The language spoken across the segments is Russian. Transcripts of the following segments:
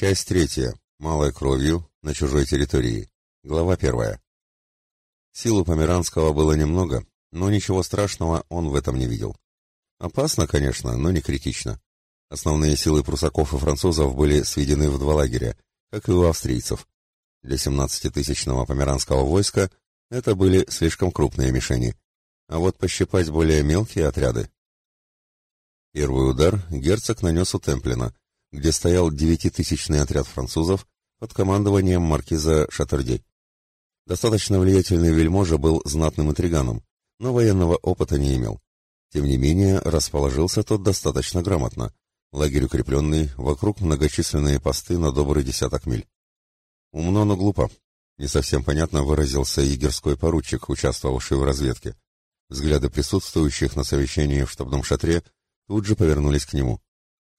Часть третья. Малой кровью на чужой территории. Глава первая. Силы Померанского было немного, но ничего страшного он в этом не видел. Опасно, конечно, но не критично. Основные силы прусаков и французов были сведены в два лагеря, как и у австрийцев. Для 17-тысячного померанского войска это были слишком крупные мишени, а вот пощипать более мелкие отряды. Первый удар герцог нанес у Темплина, где стоял девятитысячный отряд французов под командованием маркиза Шаттерди. Достаточно влиятельный вельможа был знатным интриганом, но военного опыта не имел. Тем не менее, расположился тот достаточно грамотно. Лагерь укрепленный, вокруг многочисленные посты на добрый десяток миль. Умно, но глупо. Не совсем понятно выразился егерской поручик, участвовавший в разведке. Взгляды присутствующих на совещании в штабном шатре тут же повернулись к нему.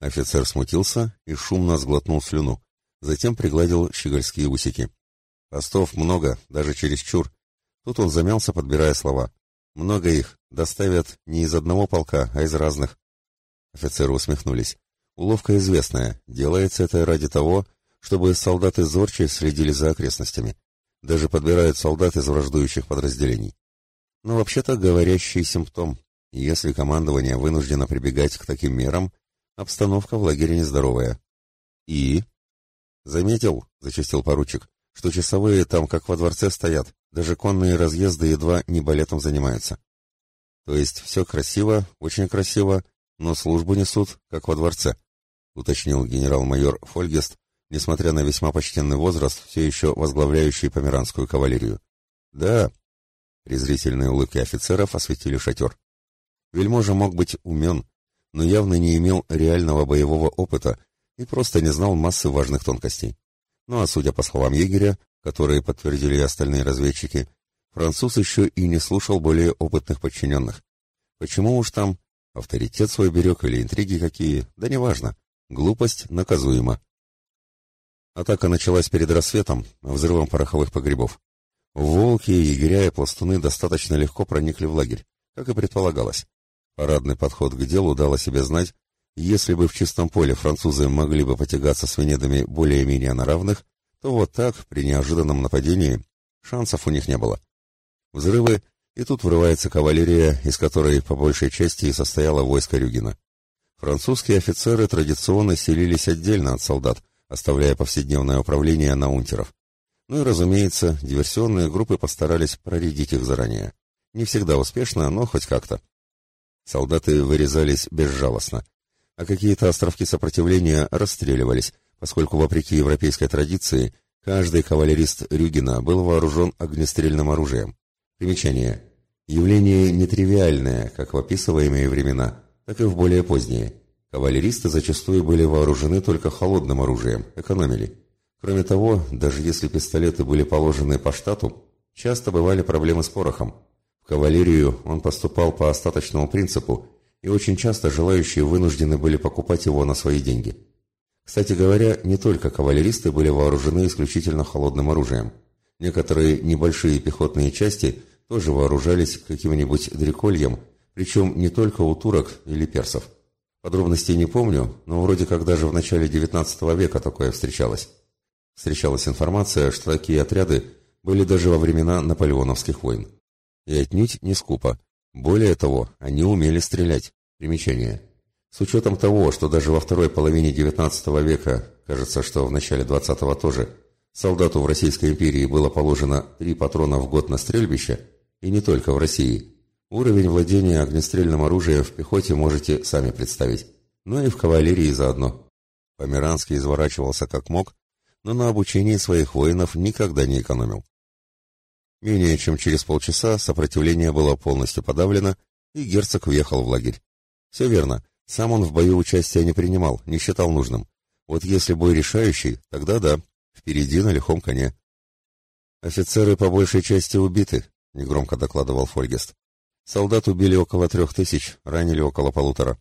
Офицер смутился и шумно сглотнул слюну, затем пригладил щегольские усики. Постов много, даже чересчур. Тут он замялся, подбирая слова. Много их, доставят не из одного полка, а из разных. Офицеры усмехнулись. Уловка известная, делается это ради того, чтобы солдаты зорче следили за окрестностями. Даже подбирают солдат из враждующих подразделений. Но вообще-то говорящий симптом. Если командование вынуждено прибегать к таким мерам, Обстановка в лагере нездоровая. И? Заметил, зачастил поручик, что часовые там как во дворце стоят, даже конные разъезды едва не балетом занимаются. То есть все красиво, очень красиво, но службу несут, как во дворце, уточнил генерал-майор Фольгест, несмотря на весьма почтенный возраст, все еще возглавляющий померанскую кавалерию. Да, презрительные улыбки офицеров осветили шатер. Вельможа мог быть умен, но явно не имел реального боевого опыта и просто не знал массы важных тонкостей. Ну а судя по словам егеря, которые подтвердили остальные разведчики, француз еще и не слушал более опытных подчиненных. Почему уж там авторитет свой берег или интриги какие, да неважно, глупость наказуема. Атака началась перед рассветом, взрывом пороховых погребов. Волки, егеря и пластуны достаточно легко проникли в лагерь, как и предполагалось. Парадный подход к делу дал о себе знать, если бы в чистом поле французы могли бы потягаться с венедами более-менее на равных, то вот так, при неожиданном нападении, шансов у них не было. Взрывы, и тут врывается кавалерия, из которой по большей части и состояло войско Рюгина. Французские офицеры традиционно селились отдельно от солдат, оставляя повседневное управление на унтеров. Ну и, разумеется, диверсионные группы постарались проредить их заранее. Не всегда успешно, но хоть как-то. Солдаты вырезались безжалостно, а какие-то островки сопротивления расстреливались, поскольку, вопреки европейской традиции, каждый кавалерист Рюгина был вооружен огнестрельным оружием. Примечание. Явление нетривиальное, как в описываемые времена, так и в более поздние. Кавалеристы зачастую были вооружены только холодным оружием, экономили. Кроме того, даже если пистолеты были положены по штату, часто бывали проблемы с порохом, кавалерию он поступал по остаточному принципу, и очень часто желающие вынуждены были покупать его на свои деньги. Кстати говоря, не только кавалеристы были вооружены исключительно холодным оружием. Некоторые небольшие пехотные части тоже вооружались каким-нибудь дрекольем, причем не только у турок или персов. Подробностей не помню, но вроде как даже в начале XIX века такое встречалось. Встречалась информация, что такие отряды были даже во времена наполеоновских войн. И отнюдь не скупо. Более того, они умели стрелять. Примечание. С учетом того, что даже во второй половине XIX века, кажется, что в начале XX тоже, солдату в Российской империи было положено три патрона в год на стрельбище, и не только в России, уровень владения огнестрельным оружием в пехоте можете сами представить, но и в кавалерии заодно. Померанский изворачивался как мог, но на обучении своих воинов никогда не экономил. Менее чем через полчаса сопротивление было полностью подавлено, и герцог въехал в лагерь. Все верно, сам он в бою участия не принимал, не считал нужным. Вот если бой решающий, тогда да, впереди на лихом коне. «Офицеры по большей части убиты», — негромко докладывал Фольгест. «Солдат убили около трех тысяч, ранили около полутора.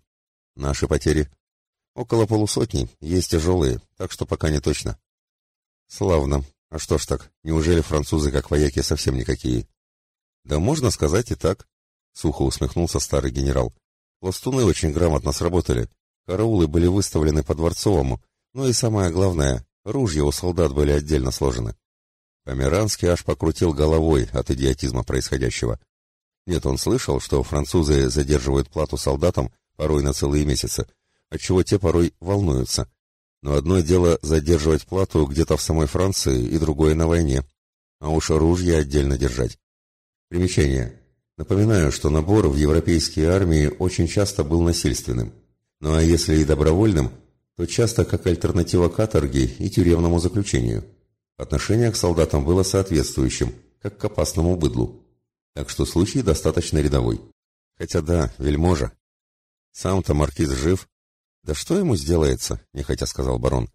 Наши потери? Около полусотни, есть тяжелые, так что пока не точно». «Славно», а что ж так, неужели французы как вояки совсем никакие? Да можно сказать и так, сухо усмехнулся старый генерал. Пластуны очень грамотно сработали. Караулы были выставлены по дворцовому, но и самое главное, Ружья у солдат были отдельно сложены. Померанский аж покрутил головой от идиотизма происходящего. Нет, он слышал, что французы задерживают плату солдатам порой на целые месяцы, отчего те порой волнуются. Но одно дело задерживать плату где-то в самой Франции и другое на войне. А уж оружие отдельно держать. Примечание. Напоминаю, что набор в европейские армии очень часто был насильственным. Ну а если и добровольным, то часто как альтернатива каторге и тюремному заключению. Отношение к солдатам было соответствующим, как к опасному быдлу. Так что случай достаточно рядовой. Хотя да, вельможа. Сам-то маркиз жив, «Да что ему сделается?» — нехотя сказал барон.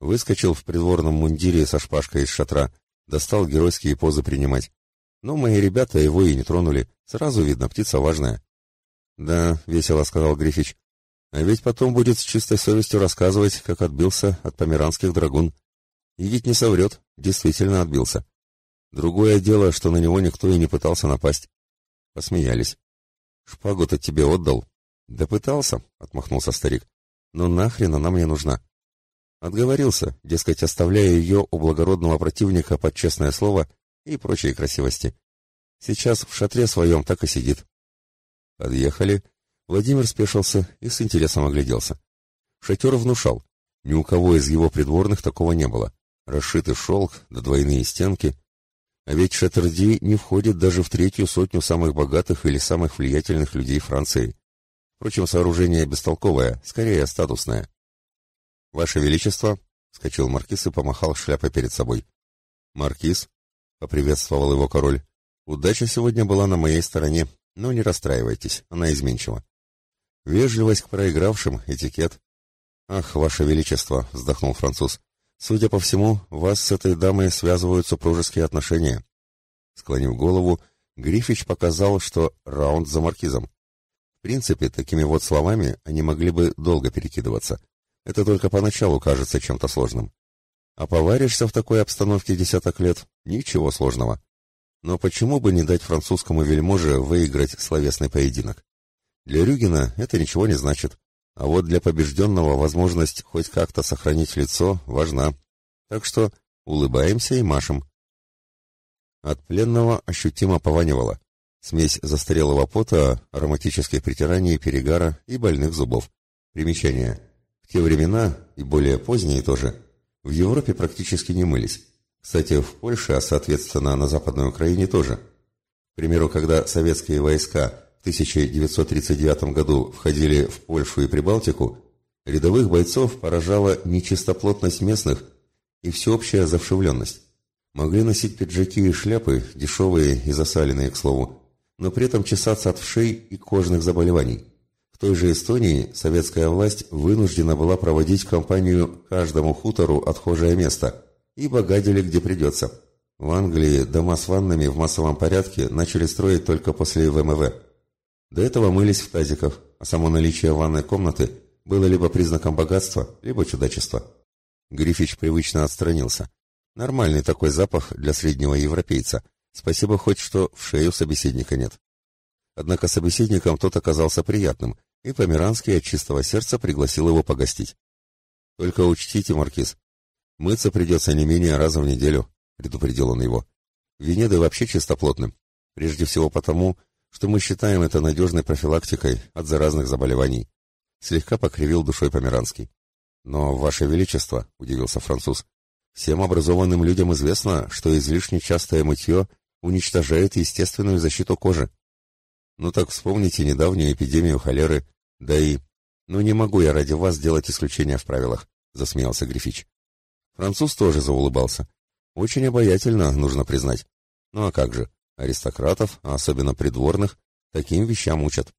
Выскочил в придворном мундире со шпажкой из шатра, достал геройские позы принимать. Но мои ребята его и не тронули. Сразу видно, птица важная. «Да», — весело сказал Грифич. «А ведь потом будет с чистой совестью рассказывать, как отбился от померанских драгун. И ведь не соврет, действительно отбился. Другое дело, что на него никто и не пытался напасть». Посмеялись. «Шпагу-то тебе отдал». «Да пытался», — отмахнулся старик. Но нахрен она мне нужна? Отговорился, дескать, оставляя ее у благородного противника под честное слово и прочие красивости. Сейчас в шатре своем так и сидит. Подъехали. Владимир спешился и с интересом огляделся. Шатер внушал. Ни у кого из его придворных такого не было. Расшитый шелк, да двойные стенки. А ведь Шаттерди не входит даже в третью сотню самых богатых или самых влиятельных людей Франции. Впрочем, сооружение бестолковое, скорее статусное. «Ваше Величество!» — вскочил маркиз и помахал шляпой перед собой. «Маркиз!» — поприветствовал его король. «Удача сегодня была на моей стороне, но не расстраивайтесь, она изменчива. Вежливость к проигравшим, этикет». «Ах, Ваше Величество!» — вздохнул француз. «Судя по всему, вас с этой дамой связывают супружеские отношения». Склонив голову, Грифич показал, что раунд за маркизом. В принципе, такими вот словами они могли бы долго перекидываться. Это только поначалу кажется чем-то сложным. А поваришься в такой обстановке десяток лет — ничего сложного. Но почему бы не дать французскому вельможе выиграть словесный поединок? Для Рюгина это ничего не значит. А вот для побежденного возможность хоть как-то сохранить лицо важна. Так что улыбаемся и машем. От пленного ощутимо пованивало. Смесь застарелого пота, ароматических притираний, перегара и больных зубов. Примечание. В те времена, и более поздние тоже, в Европе практически не мылись. Кстати, в Польше, а соответственно на Западной Украине тоже. К примеру, когда советские войска в 1939 году входили в Польшу и Прибалтику, рядовых бойцов поражала нечистоплотность местных и всеобщая завшивленность. Могли носить пиджаки и шляпы, дешевые и засаленные, к слову, но при этом чесаться от вшей и кожных заболеваний. В той же Эстонии советская власть вынуждена была проводить кампанию «Каждому хутору отхожее место», ибо гадили где придется. В Англии дома с ваннами в массовом порядке начали строить только после ВМВ. До этого мылись в тазиках, а само наличие ванной комнаты было либо признаком богатства, либо чудачества. Грифич привычно отстранился. Нормальный такой запах для среднего европейца – Спасибо хоть, что в шею собеседника нет. Однако собеседником тот оказался приятным, и Померанский от чистого сердца пригласил его погостить. «Только учтите, Маркиз, мыться придется не менее раза в неделю», — предупредил он его. «Венеды вообще чистоплотны, прежде всего потому, что мы считаем это надежной профилактикой от заразных заболеваний», — слегка покривил душой Померанский. «Но, Ваше Величество», — удивился француз, — «всем образованным людям известно, что излишне частое мытье уничтожает естественную защиту кожи. Ну так вспомните недавнюю эпидемию холеры, да и... Ну не могу я ради вас сделать исключение в правилах, засмеялся Грифич. Француз тоже заулыбался. Очень обаятельно, нужно признать. Ну а как же, аристократов, а особенно придворных, таким вещам учат.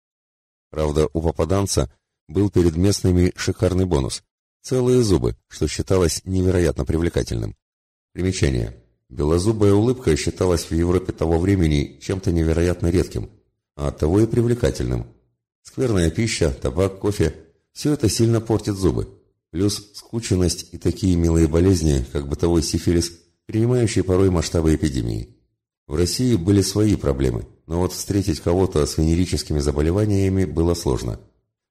Правда, у попаданца был перед местными шикарный бонус. Целые зубы, что считалось невероятно привлекательным. Примечание. Белозубая улыбка считалась в Европе того времени чем-то невероятно редким, а оттого и привлекательным. Скверная пища, табак, кофе – все это сильно портит зубы. Плюс скученность и такие милые болезни, как бытовой сифилис, принимающие порой масштабы эпидемии. В России были свои проблемы, но вот встретить кого-то с венерическими заболеваниями было сложно.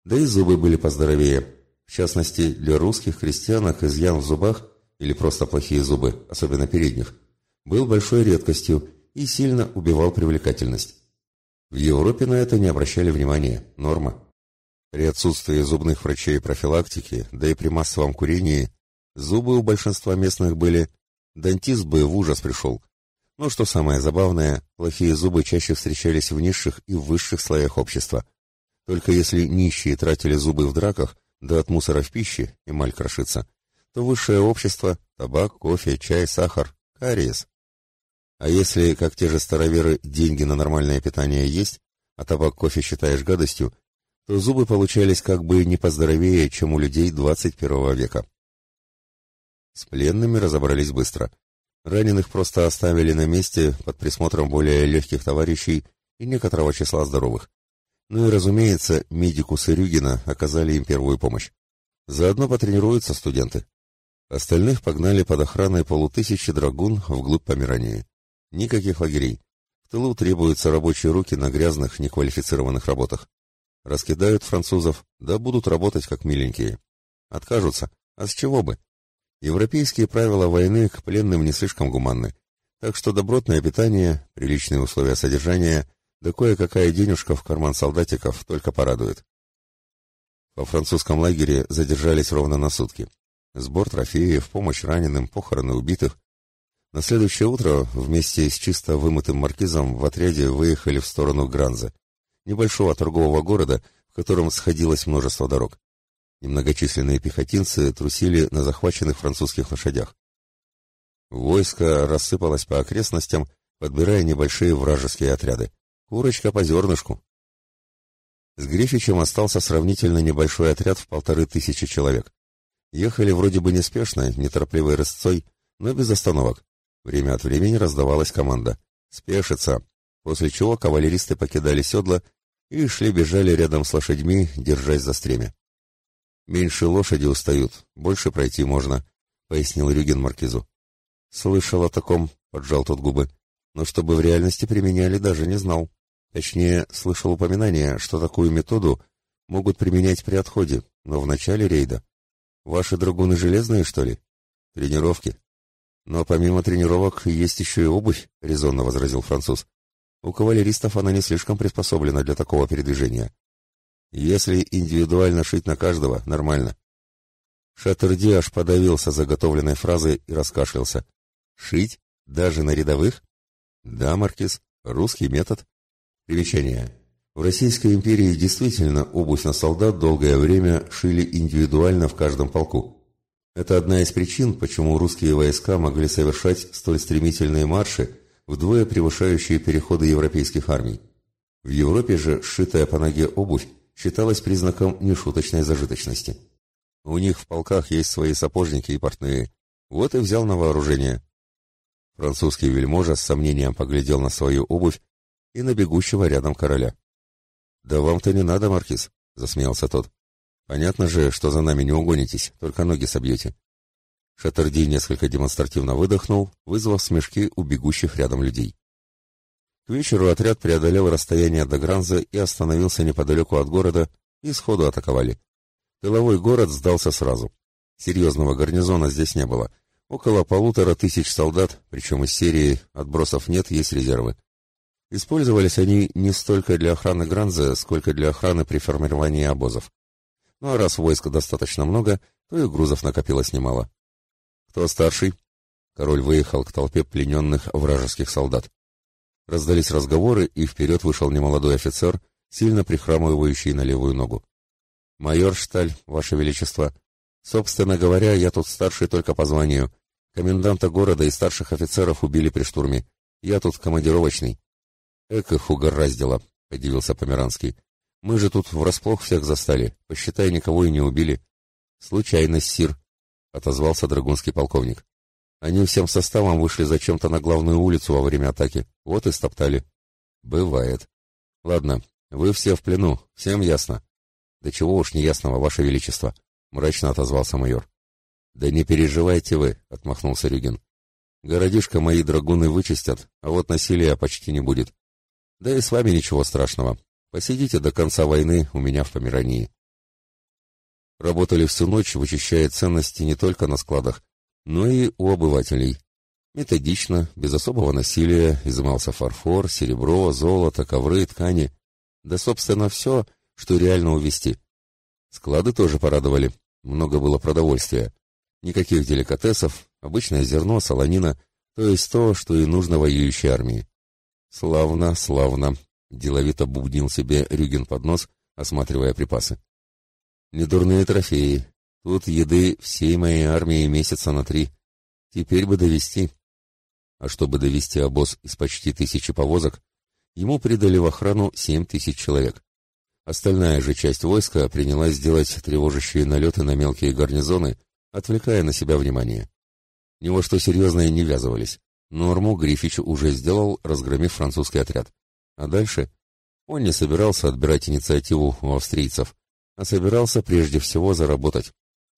Да и зубы были поздоровее. В частности, для русских крестьянок изъян в зубах или просто плохие зубы, особенно передних, был большой редкостью и сильно убивал привлекательность. В Европе на это не обращали внимания, норма. При отсутствии зубных врачей профилактики, да и при массовом курении, зубы у большинства местных были, дантист бы в ужас пришел. Но что самое забавное, плохие зубы чаще встречались в низших и высших слоях общества. Только если нищие тратили зубы в драках, да от мусора в пище, эмаль крошится, то высшее общество – табак, кофе, чай, сахар, кариес. А если, как те же староверы, деньги на нормальное питание есть, а табак, кофе считаешь гадостью, то зубы получались как бы не поздоровее, чем у людей 21 века. С пленными разобрались быстро. Раненых просто оставили на месте под присмотром более легких товарищей и некоторого числа здоровых. Ну и, разумеется, медику Сырюгина оказали им первую помощь. Заодно потренируются студенты. Остальных погнали под охраной полутысячи драгун вглубь Померании. Никаких лагерей. В тылу требуются рабочие руки на грязных, неквалифицированных работах. Раскидают французов, да будут работать как миленькие. Откажутся. А с чего бы? Европейские правила войны к пленным не слишком гуманны. Так что добротное питание, приличные условия содержания, да кое-какая денежка в карман солдатиков только порадует. Во французском лагере задержались ровно на сутки. Сбор трофеев, помощь раненым, похороны убитых. На следующее утро вместе с чисто вымытым маркизом в отряде выехали в сторону Гранза небольшого торгового города, в котором сходилось множество дорог. Немногочисленные пехотинцы трусили на захваченных французских лошадях. Войско рассыпалось по окрестностям, подбирая небольшие вражеские отряды. Курочка по зернышку. С Грифичем остался сравнительно небольшой отряд в полторы тысячи человек. Ехали вроде бы неспешно, неторопливой рысцой, но без остановок. Время от времени раздавалась команда «Спешиться», после чего кавалеристы покидали седла и шли-бежали рядом с лошадьми, держась за стремя. «Меньше лошади устают, больше пройти можно», — пояснил Рюген маркизу. «Слышал о таком», — поджал тот губы, — «но чтобы в реальности применяли, даже не знал. Точнее, слышал упоминание, что такую методу могут применять при отходе, но в начале рейда. Ваши драгуны железные, что ли? Тренировки. Но помимо тренировок есть еще и обувь, — резонно возразил француз. У кавалеристов она не слишком приспособлена для такого передвижения. Если индивидуально шить на каждого, нормально. Шаттерди аж подавился заготовленной фразой и раскашлялся. Шить? Даже на рядовых? Да, Маркиз, русский метод. Примечание. В Российской империи действительно обувь на солдат долгое время шили индивидуально в каждом полку. Это одна из причин, почему русские войска могли совершать столь стремительные марши вдвое превышающие переходы европейских армий. В Европе же сшитая по ноге обувь считалась признаком нешуточной зажиточности. У них в полках есть свои сапожники и портные. Вот и взял на вооружение. Французский вельможа с сомнением поглядел на свою обувь и на бегущего рядом короля. «Да вам-то не надо, Маркиз», — засмеялся тот. «Понятно же, что за нами не угонитесь, только ноги собьете. Шаттерди несколько демонстративно выдохнул, вызвав смешки у бегущих рядом людей. К вечеру отряд преодолел расстояние до Гранза и остановился неподалеку от города, и сходу атаковали. Тыловой город сдался сразу. Серьезного гарнизона здесь не было. Около полутора тысяч солдат, причем из серии «Отбросов нет, есть резервы». Использовались они не столько для охраны Гранза, сколько для охраны при формировании обозов. Ну а раз войска достаточно много, то и грузов накопилось немало. «Кто старший?» Король выехал к толпе плененных вражеских солдат. Раздались разговоры, и вперед вышел немолодой офицер, сильно прихрамывающий на левую ногу. «Майор Шталь, Ваше Величество. Собственно говоря, я тут старший только по званию. Коменданта города и старших офицеров убили при штурме. Я тут командировочный». «Эк их угораздило», — подивился Померанский. «Мы же тут врасплох всех застали. Посчитай, никого и не убили». «Случайность, сир», — отозвался драгунский полковник. «Они всем составом вышли зачем-то на главную улицу во время атаки. Вот и стоптали». «Бывает. Ладно, вы все в плену, всем ясно». «Да чего уж неясного, ваше величество», — мрачно отозвался майор. «Да не переживайте вы», — отмахнулся Рюгин. «Городишко мои драгуны вычистят, а вот насилия почти не будет. Да и с вами ничего страшного. Посидите до конца войны у меня в Померании». Работали всю ночь, вычищая ценности не только на складах, но и у обывателей. Методично, без особого насилия, изымался фарфор, серебро, золото, ковры, ткани. Да, собственно, все, что реально увезти. Склады тоже порадовали. Много было продовольствия. Никаких деликатесов, обычное зерно, солонина, то есть то, что и нужно воюющей армии. Славно, славно, деловито бубнил себе Рюген под нос, осматривая припасы. Недурные трофеи. Тут еды всей моей армии месяца на три. Теперь бы довести. А чтобы довести обоз из почти тысячи повозок, ему придали в охрану семь тысяч человек. Остальная же часть войска принялась делать тревожащие налеты на мелкие гарнизоны, отвлекая на себя внимание. Ни во что серьезное не ввязывались. Норму Грифич уже сделал, разгромив французский отряд. А дальше он не собирался отбирать инициативу у австрийцев, а собирался прежде всего заработать.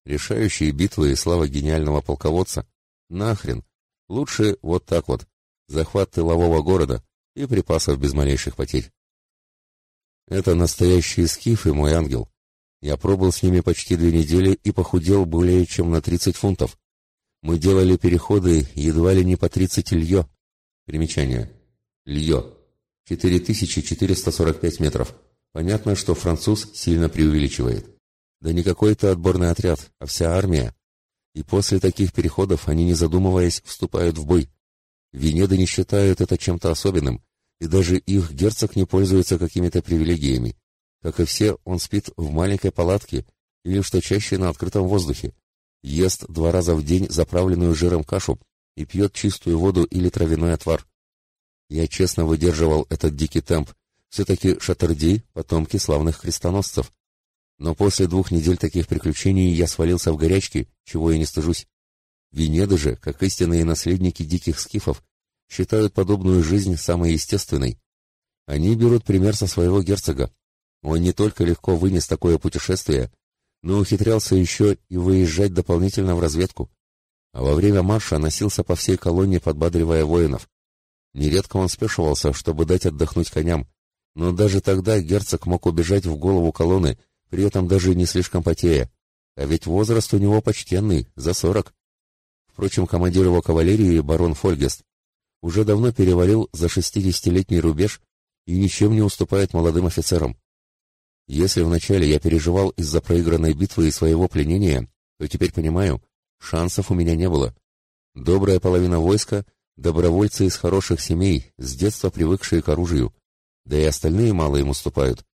Решающие битвы и слава гениального полководца? Нахрен! Лучше вот так вот. Захват тылового города и припасов без малейших потерь. Это настоящие скифы, мой ангел. Я пробыл с ними почти две недели и похудел более чем на 30 фунтов. Мы делали переходы едва ли не по 30 льё. Примечание. Льё. 4445 метров. Понятно, что француз сильно преувеличивает. Да не какой-то отборный отряд, а вся армия. И после таких переходов они, не задумываясь, вступают в бой. Венеды не считают это чем-то особенным, и даже их герцог не пользуется какими-то привилегиями. Как и все, он спит в маленькой палатке или, что чаще, на открытом воздухе. Ест два раза в день заправленную жиром кашу и пьет чистую воду или травяной отвар. Я честно выдерживал этот дикий темп. Все-таки Шатарди — потомки славных крестоносцев. Но после двух недель таких приключений я свалился в горячки, чего я не стыжусь. Венеды же, как истинные наследники диких скифов, считают подобную жизнь самой естественной. Они берут пример со своего герцога. Он не только легко вынес такое путешествие, но ухитрялся еще и выезжать дополнительно в разведку. А во время марша носился по всей колонии, подбадривая воинов. Нередко он спешивался, чтобы дать отдохнуть коням, но даже тогда герцог мог убежать в голову колонны, при этом даже не слишком потея. А ведь возраст у него почтенный, за сорок. Впрочем, командир его кавалерии, барон Фольгест, уже давно перевалил за шестидесятилетний рубеж и ничем не уступает молодым офицерам. Если вначале я переживал из-за проигранной битвы и своего пленения, то теперь понимаю, шансов у меня не было. Добрая половина войска — добровольцы из хороших семей, с детства привыкшие к оружию, да и остальные мало им уступают.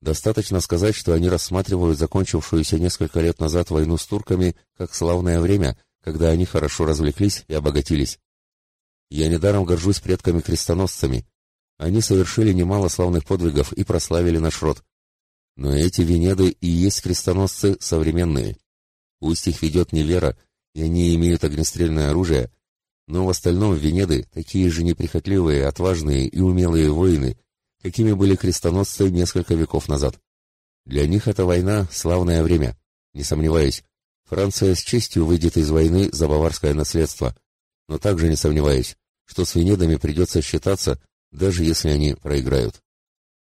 Достаточно сказать, что они рассматривают закончившуюся несколько лет назад войну с турками как славное время, когда они хорошо развлеклись и обогатились. Я недаром горжусь предками-крестоносцами. Они совершили немало славных подвигов и прославили наш род. Но эти Венеды и есть крестоносцы современные. Пусть их ведет не вера, и они имеют огнестрельное оружие, но в остальном Венеды такие же неприхотливые, отважные и умелые воины, какими были крестоносцы несколько веков назад. Для них эта война — славное время. Не сомневаюсь, Франция с честью выйдет из войны за баварское наследство, но также не сомневаюсь, что с Венедами придется считаться, даже если они проиграют.